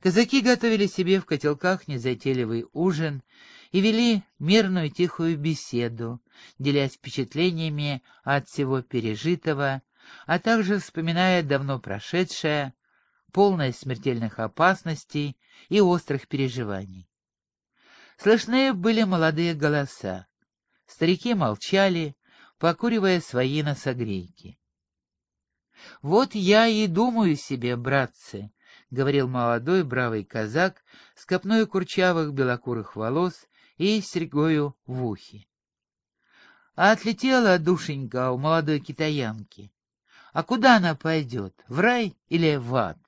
Казаки готовили себе в котелках незатейливый ужин и вели мирную тихую беседу, делясь впечатлениями от всего пережитого, а также вспоминая давно прошедшее, полное смертельных опасностей и острых переживаний. Слышны были молодые голоса. Старики молчали, покуривая свои носогрейки. «Вот я и думаю себе, братцы», — говорил молодой бравый казак с копной курчавых белокурых волос и серьгою в ухе. А отлетела душенька у молодой китаянки. А куда она пойдет, в рай или в ад?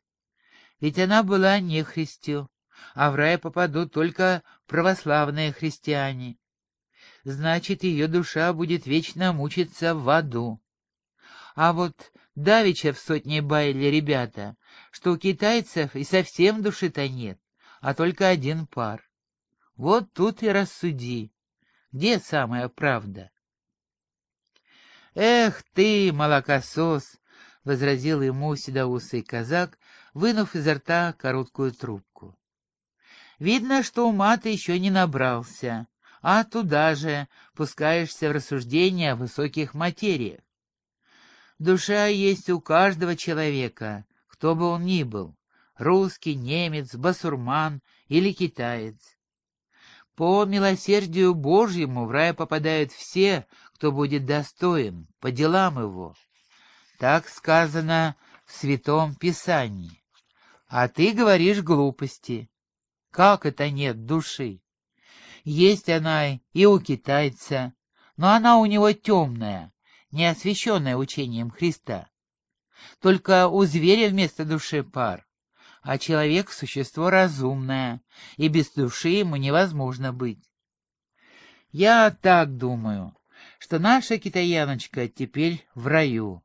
Ведь она была не христью, а в рай попадут только православные христиане. Значит, ее душа будет вечно мучиться в аду. А вот давеча в сотне байли ребята, что у китайцев и совсем души-то нет, а только один пар. Вот тут и рассуди, где самая правда? «Эх ты, молокосос!» — возразил ему седоусый казак, вынув изо рта короткую трубку. «Видно, что ума ты еще не набрался, а туда же пускаешься в рассуждения о высоких материях. Душа есть у каждого человека, кто бы он ни был, русский, немец, басурман или китаец. По милосердию Божьему в рай попадают все, кто будет достоин, по делам его. Так сказано в Святом Писании. А ты говоришь глупости. Как это нет души? Есть она и у китайца, но она у него темная, не освященная учением Христа. Только у зверя вместо души пар, а человек — существо разумное, и без души ему невозможно быть. Я так думаю, что наша китаяночка теперь в раю,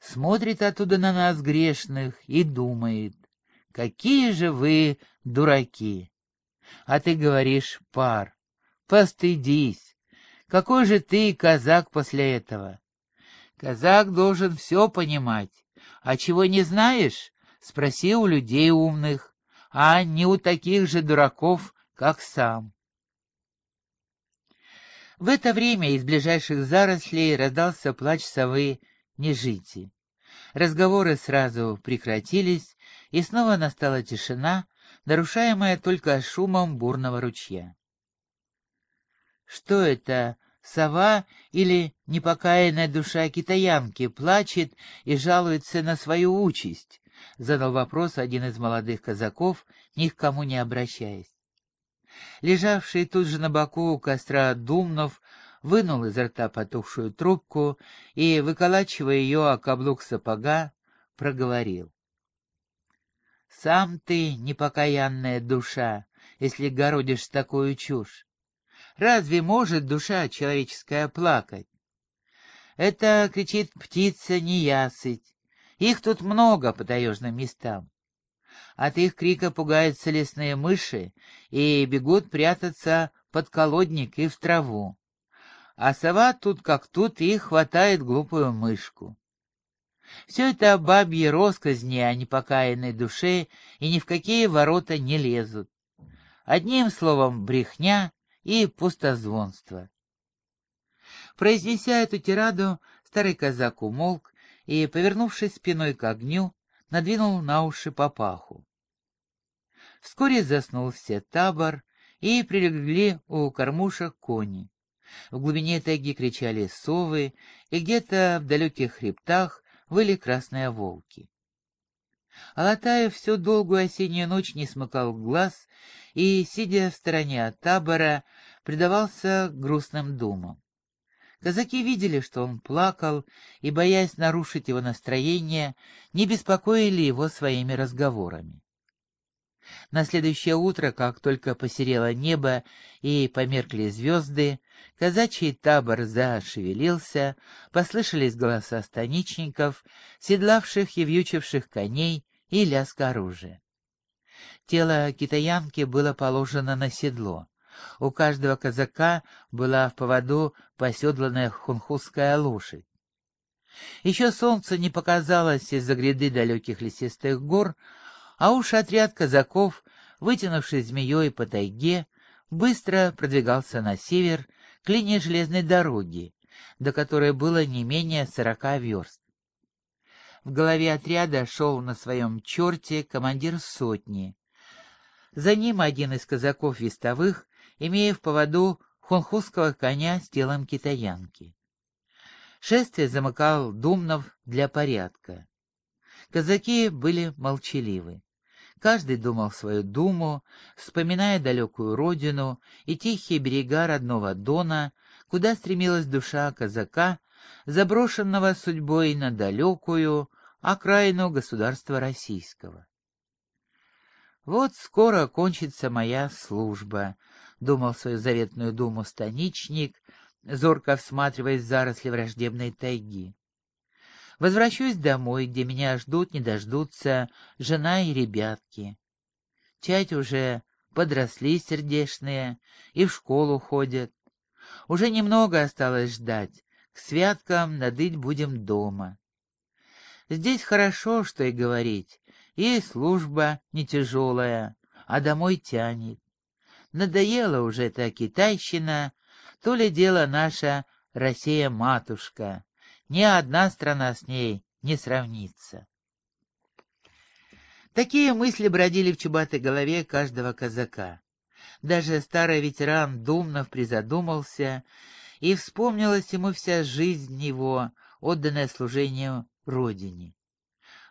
смотрит оттуда на нас грешных и думает, какие же вы дураки. А ты говоришь, пар, постыдись, какой же ты казак после этого? Казак должен все понимать, а чего не знаешь, Спроси у людей умных, а не у таких же дураков, как сам. В это время из ближайших зарослей раздался плач совы Нежити. Разговоры сразу прекратились, и снова настала тишина, нарушаемая только шумом бурного ручья. Что это, сова или непокаянная душа китаянки плачет и жалуется на свою участь? — задал вопрос один из молодых казаков, ни к кому не обращаясь. Лежавший тут же на боку у костра Думнов вынул изо рта потухшую трубку и, выколачивая ее о каблук сапога, проговорил. «Сам ты непокаянная душа, если городишь такую чушь. Разве может душа человеческая плакать? Это, кричит птица, неясыть, их тут много по таежным местам. От их крика пугаются лесные мыши и бегут прятаться под колодник и в траву. А сова тут как тут и хватает глупую мышку. Все это бабьи росказни о непокаянной душе и ни в какие ворота не лезут. Одним словом, брехня и пустозвонство. Произнеся эту тираду, старый казак умолк и, повернувшись спиной к огню, надвинул на уши папаху. Вскоре заснул все табор, и прилегли у кормушек кони. В глубине тайги кричали совы, и где-то в далеких хребтах выли красные волки. Алатаев всю долгую осеннюю ночь не смыкал глаз и, сидя в стороне от табора, предавался грустным думам. Казаки видели, что он плакал, и, боясь нарушить его настроение, не беспокоили его своими разговорами. На следующее утро, как только посерело небо и померкли звезды, казачий табор зашевелился, послышались голоса станичников, седлавших и вьючивших коней и лязг оружия. Тело китаянки было положено на седло. У каждого казака была в поводу поседланная хунхузская лошадь. Еще солнце не показалось из-за гряды далеких лесистых гор, а уж отряд казаков вытянувшись змеей по тайге, быстро продвигался на север к линии железной дороги, до которой было не менее сорока верст. В голове отряда шел на своем черте командир сотни. За ним один из казаков-вестовых, имея в поводу хунхузского коня с телом китаянки. Шествие замыкал Думнов для порядка. Казаки были молчаливы. Каждый думал свою думу, вспоминая далекую родину и тихие берега родного Дона, куда стремилась душа казака, заброшенного судьбой на далекую окраину государства российского. «Вот скоро кончится моя служба», — думал свою заветную думу станичник, зорко всматриваясь в заросли враждебной тайги. Возвращусь домой, где меня ждут, не дождутся жена и ребятки. Тять уже подросли сердечные и в школу ходят. Уже немного осталось ждать, к святкам надыть будем дома. Здесь хорошо, что и говорить, и служба не тяжелая, а домой тянет. Надоела уже эта китайщина, то ли дело наша Россия-матушка. Ни одна страна с ней не сравнится. Такие мысли бродили в чубатой голове каждого казака. Даже старый ветеран Думнов призадумался, и вспомнилась ему вся жизнь его, отданная служению Родине.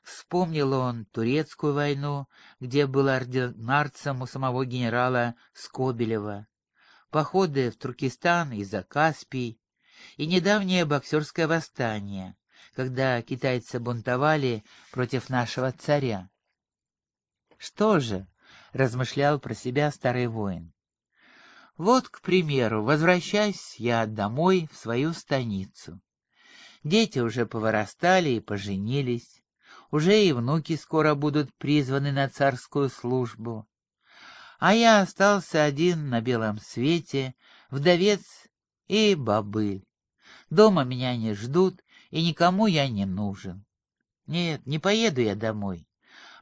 Вспомнил он турецкую войну, где был ординарцем у самого генерала Скобелева, походы в Туркестан и за Каспий, и недавнее боксерское восстание, когда китайцы бунтовали против нашего царя. Что же, размышлял про себя старый воин. Вот, к примеру, возвращаюсь я домой в свою станицу. Дети уже повырастали и поженились, уже и внуки скоро будут призваны на царскую службу. А я остался один на белом свете, вдовец и бобыль. Дома меня не ждут, и никому я не нужен. Нет, не поеду я домой.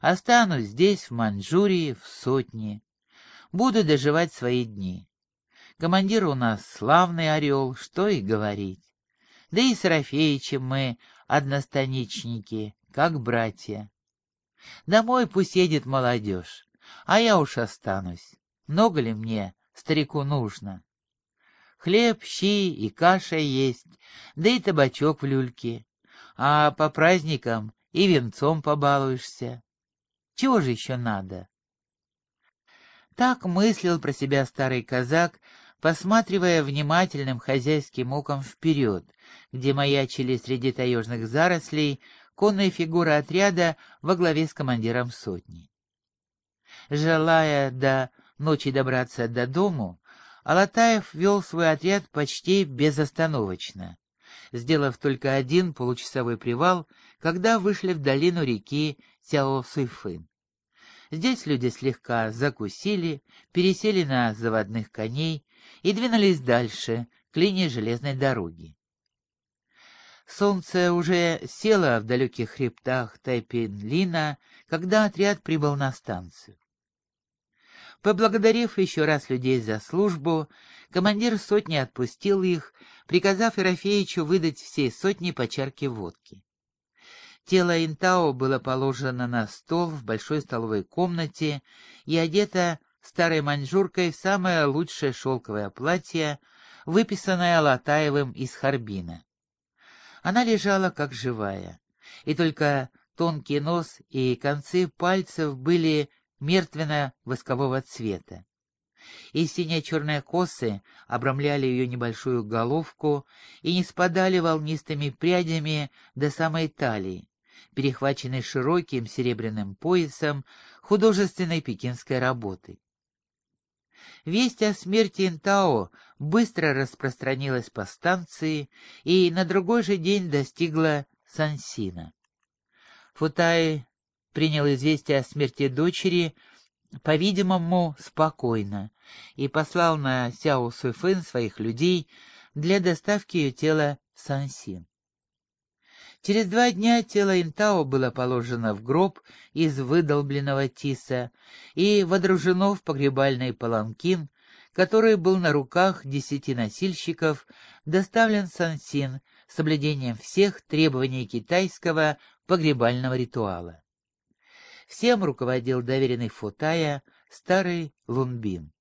Останусь здесь, в Маньчжурии, в сотне. Буду доживать свои дни. Командир у нас славный орел, что и говорить. Да и с Рафеичем мы одностаничники, как братья. Домой пусть едет молодежь, а я уж останусь. Много ли мне, старику, нужно? Хлеб, щи и каша есть, да и табачок в люльке. А по праздникам и венцом побалуешься. Чего же еще надо? Так мыслил про себя старый казак, посматривая внимательным хозяйским оком вперед, где маячили среди таежных зарослей конные фигуры отряда во главе с командиром сотни. Желая до ночи добраться до дому, Алатаев вел свой отряд почти безостановочно, сделав только один получасовой привал, когда вышли в долину реки Сяо-Суйфын. Здесь люди слегка закусили, пересели на заводных коней и двинулись дальше, к линии железной дороги. Солнце уже село в далеких хребтах Тайпинлина, когда отряд прибыл на станцию. Поблагодарив еще раз людей за службу, командир сотни отпустил их, приказав Ерофеичу выдать всей сотни по чарке водки. Тело Интао было положено на стол в большой столовой комнате и одето старой маньчжуркой в самое лучшее шелковое платье, выписанное Латаевым из Харбина. Она лежала как живая, и только тонкий нос и концы пальцев были мертвенно-воскового цвета. И сине-черные косы обрамляли ее небольшую головку и не спадали волнистыми прядями до самой талии, перехваченной широким серебряным поясом художественной пекинской работы. Весть о смерти Интао быстро распространилась по станции и на другой же день достигла Сансина. Футай принял известие о смерти дочери, по-видимому, спокойно, и послал на Сяо Суйфэн своих людей для доставки ее тела в Сансин. Через два дня тело Интао было положено в гроб из выдолбленного тиса и водружено в погребальный паланкин, который был на руках десяти носильщиков, доставлен Сансин с соблюдением всех требований китайского погребального ритуала. Всем руководил доверенный Футая, старый Лунбин.